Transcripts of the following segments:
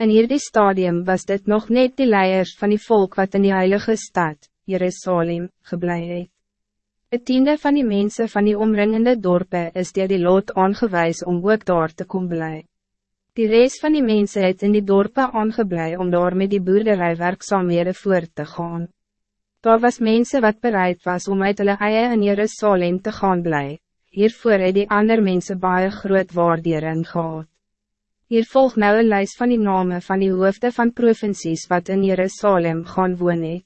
In hierdie stadium was dit nog net die leiers van die volk wat in die heilige stad, Jerusalem, geblei het. Het tiende van die mensen van die omringende dorpen is die, die lot aangewijs om ook daar te kom blij. Die rest van die mensen het in die dorpen aangeblij om daar met die boerderij werkzaamhede voort te gaan. Daar was mensen wat bereid was om uit hulle eie in Jerusalem te gaan blij. Hiervoor het die ander mensen baie groot waardering gehad. Hier volg nou een lijst van die namen van die hoofden van provincies wat in Jerusalem gaan woon het.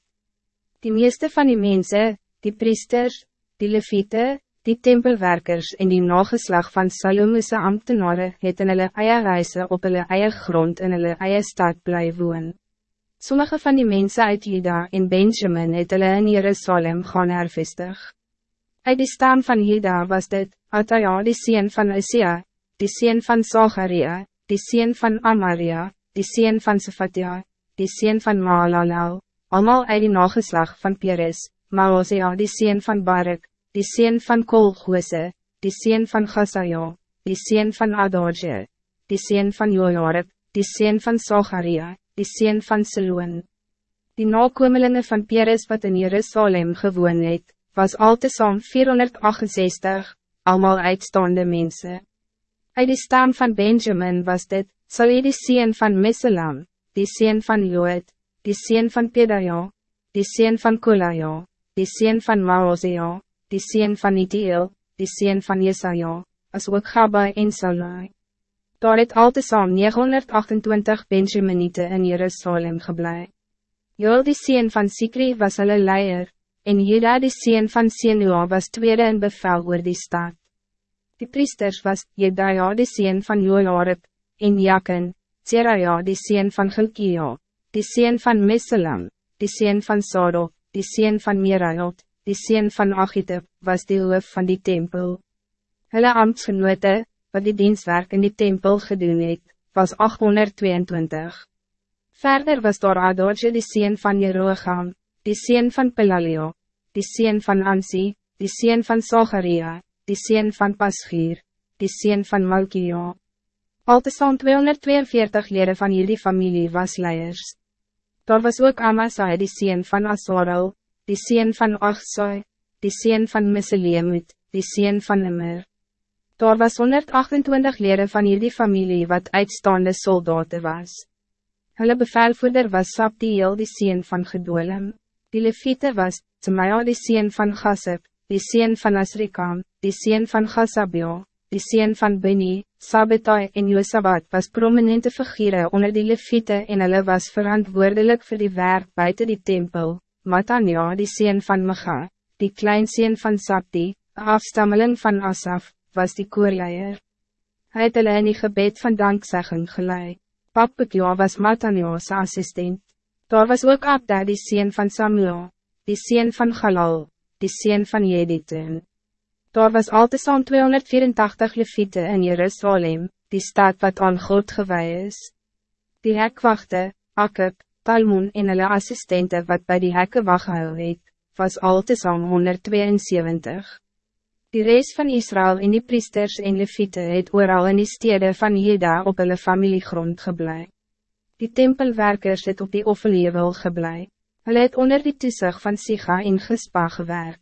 Die meeste van die mensen, die priesters, die leviete, die tempelwerkers en die nageslag van Salomese ambtenaren het in hulle eie reise op hulle eie grond in hulle eie stad bly woon. Sommige van die mensen uit Juda en Benjamin het hulle in Jerusalem gaan hervestig. Uit die stam van Juda was dit, Ataja die sien van Isia, die sien van Zacharia, die sien van Amaria, die sien van Sefatia, die sien van Malalau, allemaal uit die nageslag van Peres, Maosia die sien van Barak, die sien van Kolgose, die sien van Gasaja, die sien van Adorje, die sien van Jojareb, die sien van Zacharia, die sien van Seloon. Die nakomelingen van Peres wat in Jerusalem gewoon het, was al te som 468, allemaal uitstaande mensen. Uit die stam van Benjamin was dit, sal die sien van Meselam, die sien van Joed, die sien van Pedaja, die sien van Kulaja, die sien van Maosea, die sien van Itiel, die sien van Jesaja, as ook Gabba en Salai. Daar het al te saam 928 Benjaminite in Jerusalem geblei. Joel die sien van Sikri was hulle leier, en Jeda die sien van Senua was tweede in bevel oor die stad. Die priesters was Jedaja die sien van Joarib, en Jakin, Zeraja die sien van Gilkia, die sien van Meselam, die sien van Sadok, die sien van Mirajot, die sien van Achitep, was die hoof van die tempel. Hulle ambtsgenote, wat die dienstwerk in die tempel gedoen het, was 822. Verder was daar Adorje die sien van Jeroegam, die sien van Pelalio, die sien van Ansi, die sien van Zacharia, die sien van Paschier, die sien van Malkia. Altesaam 242 leden van jullie familie was leiers. Daar was ook Amasai die sien van Asarel, die sien van Achsai, die sien van Miseleemut, die sien van Nimmer. Daar was 128 leden van jullie familie wat uitstaande soldaten was. Hulle bevelvoerder was Sabdiel die sien van Gedolem, die Levite was, Zemaya die sien van Gassep, die sien van Asrikam, die sien van Gassabio, die sien van Beni, Sabetai en Josabat was prominente figure onder die leviete en hulle was verantwoordelijk voor die werk buiten die tempel, Matania die sien van Maga, die kleinseen van Sabdi, afstammeling van Asaf, was die koorleier. Hij het hulle in die gebed van dankzegging geleid. Papekja was Matania's assistent. Daar was ook Abda die sien van Samuel, die sien van Galal, die sien van Jediten. Daar was altesaam 284 leviete in Jerusalem, die stad wat aan God gewaai is. Die hekwachte, Akub, Talmoen en hulle assistente wat bij die hekke waghou het, was altesaam 172. Die rest van Israël en die priesters en leviete het ooral in die stede van Jeda op hulle familiegrond geblei. Die tempelwerkers het op die offeljewel geblei. Hulle het onder die toesig van Siga en Gespa gewerk.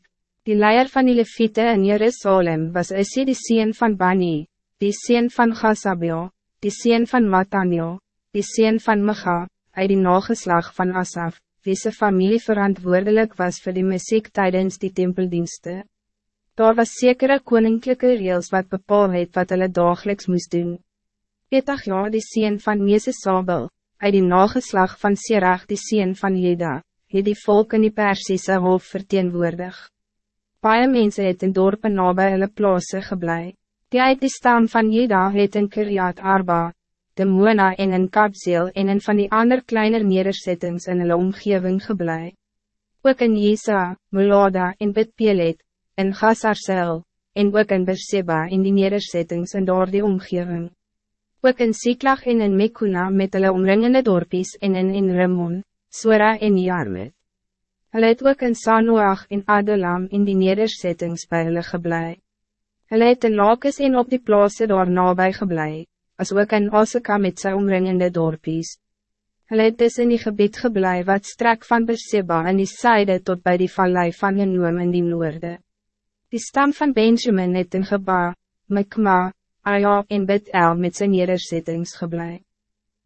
Die leier van die Levite in Jerusalem was Isi die sien van Bani, die sien van Gassabio, die sien van Matanio, die sien van Mecha, uit die nageslag van Asaf, wie sy familie verantwoordelijk was voor die muziek tijdens die tempeldiensten. Daar was zekere koninklijke reels wat bepaal het wat hulle dagelijks moest doen. Petach ja die sien van Mese Sabel, uit die nageslag van Sirach die sien van Jeda, het die volk in die Persische hof verteenwoordig. Paie mense het in dorpen nabij hulle plaase geblei. Die uit die stam van Jeda het in Kiriat Arba, de Moona en in Kapseel en in van die ander kleiner nederzettings in hulle omgeving geblei. Ook in Jesa, Mulada en Bitpelet, in Gazarsel, en ook in Berseba in die nederzettings in door die omgeving. Ook in Siklag en in Mekuna met hulle omringende dorpies en in, in Ramon, Sora en Jarmet. Hulle het ook in Sanoach en Adelam in die nederzettings by hulle geblei. Hulle het in Lakes en op die plaatse daar nabij geblei, as ook in Osaka met sy omringende dorpies. Hulle het dus in die gebied geblei wat strek van Berseba in die syde tot bij die vallei van Genoom in die noorde. Die stam van Benjamin het in Geba, Mikma, Aya en Bet-El met sy nederzettings geblei.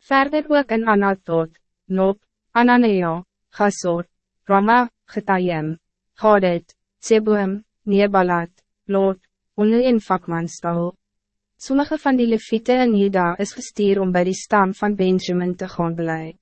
Verder ook in Anatot, Nop, Ananea, Gasor, Rama, Getayem, Gadet, Zeboem, Nebalat, Lot, Onne en Vakmanstal. Sommige van die leviete in Juda is gestuur om bij die stam van Benjamin te gaan beleid.